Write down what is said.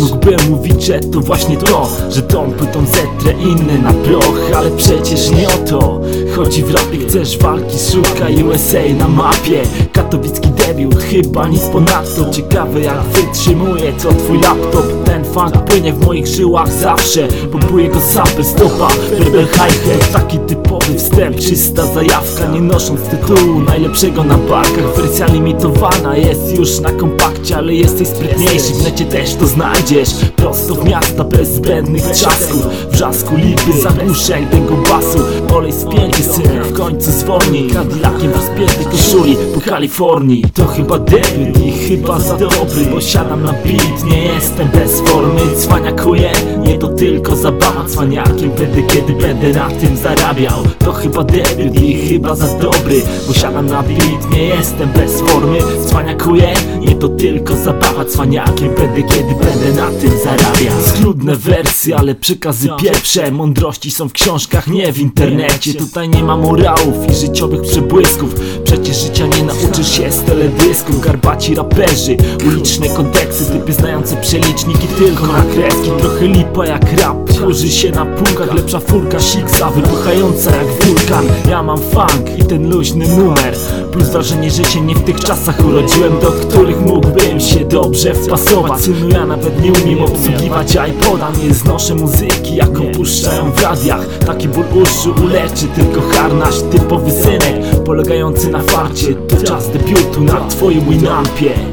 Mógłbym mówić, że to właśnie to Że tą płytą zetrę inny na proch Ale przecież nie o to Chodzi w rapie, chcesz walki, szukaj USA na mapie Katowicki debiut, chyba nic ponadto. Ciekawe jak wytrzymuje to twój laptop. Ten funk płynie w moich żyłach zawsze Próbuję go sapy, stopa, rebel hi-hat Taki typowy wstęp, czysta zajawka Nie nosząc tytułu najlepszego na barkach. Wersja limitowana jest już na kompakcie Ale jesteś sprytniejszy, w necie też to znajdziesz. Prosto w miasta bez zbędnych trzasków Wrzasku lipy, zagłuszeń tego basu. Olej w końcu zwolni Cadillaciem w rozpiętej koszuli po Kalifornii. To chyba debiut i chyba za dobry Bo siadam na beat, nie jestem bez formy Cwaniakuję, nie to tylko zabawa Cwaniakiem będę kiedy będę na tym zarabiał. To chyba debiut i chyba za dobry Bo siadam na beat, nie jestem bez formy Cwaniakuję, nie to tylko zabawa Cwaniakiem będę kiedy będę na tym zarabiał Schludne wersy, ale przekazy pierwsze Mądrości są w książkach, nie w internecie. Tutaj nie ma morałów i życiowych przebłysków. Przecież życia nie nauczysz się z teledysków Garbaci raperzy, uliczne konteksty Typy znające przeliczniki tylko na kreski. Trochę lipa jak rap, tworzy się na półkach Lepsza furka, siksa, wybuchająca jak wulkan. Ja mam funk i ten luźny numer. Plus wrażenie, że się nie w tych czasach urodziłem Do których mógłbym się dobrze wpasować. Synu, ja nawet nie umiem obsługiwać iPoda. Nie znoszę muzyki, jaką puszczają w radiach. Taki ból uszu uleczy tylko harnaś Typowy synek, polegający na farcie. To czas debiutu na twoim Winampie